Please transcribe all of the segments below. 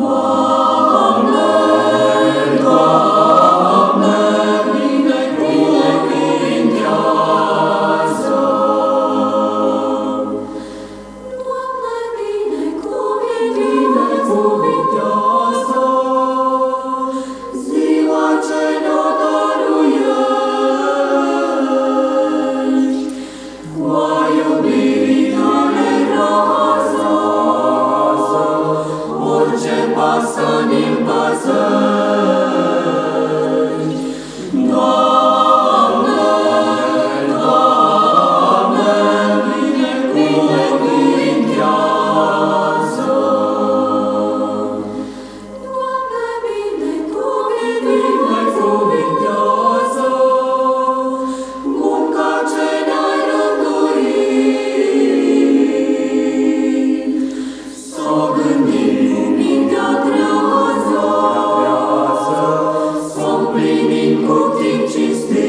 more. Бог, Ты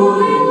Holy